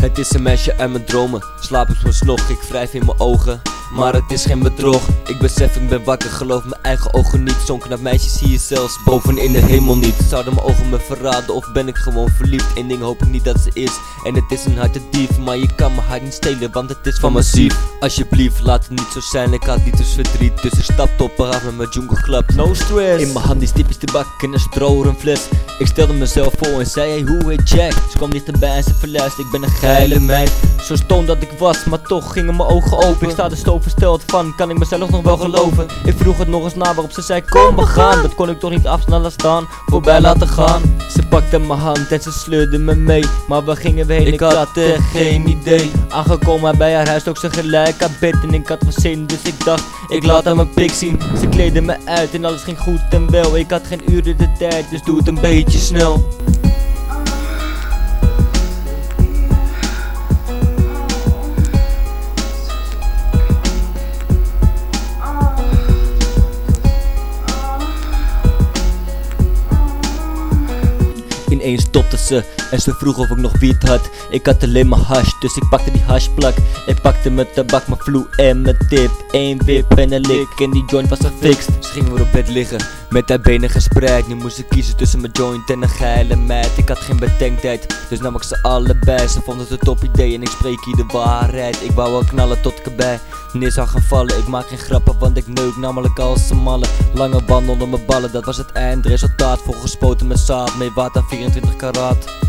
Het is een meisje uit mijn dromen. Slaap is mijn slog, ik wrijf in mijn ogen. Maar het is geen bedrog. Ik besef, ik ben wakker, geloof mijn eigen ogen niet. Zonken naar meisjes zie je zelfs boven in de hemel niet. Zouden mijn ogen me verraden of ben ik gewoon verliefd? Eén ding hoop ik niet dat ze is. En het is een harte dief, maar je kan mijn hart niet stelen, want het is van massief. Alsjeblieft, laat het niet zo zijn, ik had niet dus verdriet. Dus ik stapte op af met mijn jungle club. No stress. In mijn hand is typisch tabak en een stro een fles. Ik stelde mezelf voor en zei hey hoe heet Jack Ze kwam dichterbij en ze verluisterde ik ben een geile meid. Zo stom dat ik was, maar toch gingen mijn ogen open. Ik sta er zo versteld van, kan ik mezelf nog wel geloven? Ik vroeg het nog eens na waarop ze zei kom we gaan. Dat kon ik toch niet afsnellen staan, voorbij laten gaan. Ze pakte mijn hand en ze sleurde me mee Maar we gingen weer heen, ik had echt geen idee. Aangekomen bij haar huis ook ze gelijk had bed en ik had wat zin. Dus ik dacht, ik laat haar mijn pik zien. Ze kleedde me uit en alles ging goed en wel. Ik had geen uren de tijd, dus doe het een beetje snel. Ineens stopte ze en ze vroeg of ik nog wiet had. Ik had alleen maar hash, dus ik pakte die hashplak. Ik pakte mijn tabak, mijn vloe en mijn tip Eén wip en een lik en die joint was gefixt Ze gingen weer op bed liggen, met haar benen gespreid Nu moest ik kiezen tussen mijn joint en een geile meid. Ik had geen bedenktijd, dus nam ik ze allebei. Ze vonden het een top idee en ik spreek hier de waarheid. Ik wou wel knallen tot ik erbij neer zou gaan vallen. Ik maak geen grappen, want ik neuk namelijk als een malle. Lange wandel onder mijn ballen, dat was het eindresultaat. Volgespoten met zaad, mee water 24 karat